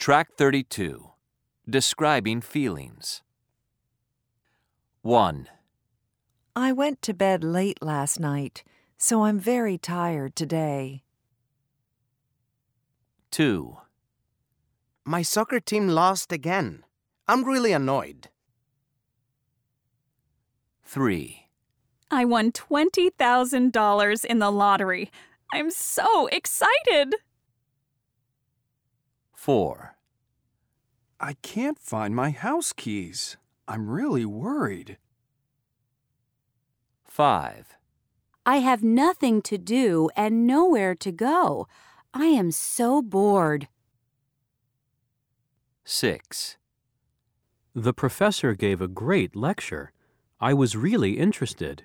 Track 32. Describing feelings. 1, I went to bed late last night, so I'm very tired today. 2, My soccer team lost again. I'm really annoyed. 3, I won $20,000 in the lottery. I'm so excited. 4, I can't find my house keys. I'm really worried. 5, I have nothing to do and nowhere to go. I am so bored. 6, The professor gave a great lecture. I was really interested.